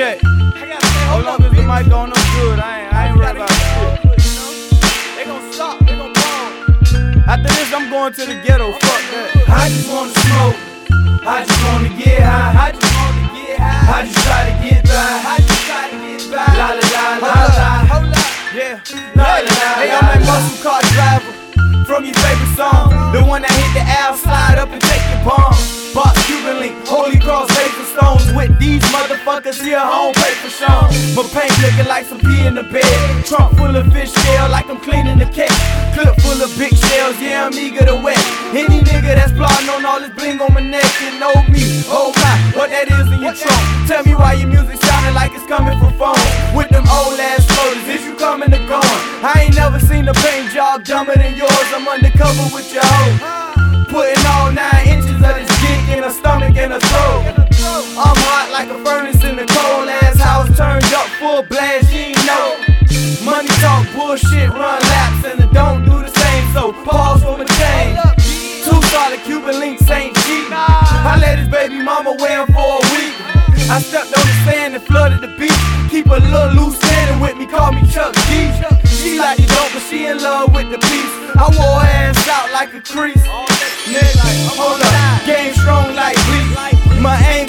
check. Hold on, cause the mic on, I'm good. I ain't, I ain't worried about shit. They gon' stop, they gon' ball. After this, I'm going to the ghetto. Fuck that. I just wanna smoke. I just wanna get high. I just wanna get high. I just try to get by. I just try to get by. La la la la Hold la. hold up. Yeah. La la la Hey, I'm that muscle car driver from your favorite song. The one that hit the Al, slide up and take your palm. Box Cuban link, Holy Cross, paper stones. With these motherfuckers here, home paper shown. My paint looking like some pee in the bed. Trunk full of fish shell, like I'm cleaning the cake. Clip full of big shells, yeah, I'm eager to wet. Any nigga that's plotting on all this bling on my neck, you know me. Oh my, what that is in your trunk. Tell me why your music sounding like it's coming from phone. With them old ass motors, is you coming or going? I ain't never seen a paint job dumber than yours. I'm undercover with your hoe. Bullshit, run laps, and it don't do the same. So pause for my chain. Two solid Cuban links ain't cheap. I let his baby mama wear 'em for a week. I stepped on the sand and flooded the beach. Keep a little loose standing with me, call me Chuck D. She like the dope, but she in love with the beast. I wore her ass out like a crease. Nigga, hold up, game strong like bleach. My aim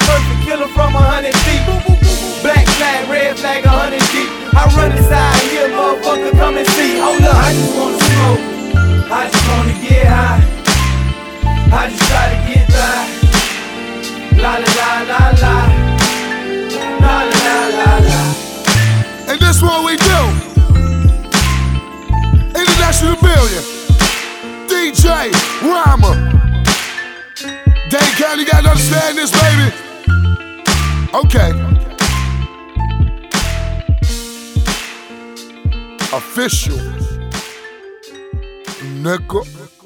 I just try to get by. La la la la la. La la la la. And this what we do. International Billion. DJ Rhymer. Dane County gotta understand this, baby. Okay. Official. Nigga.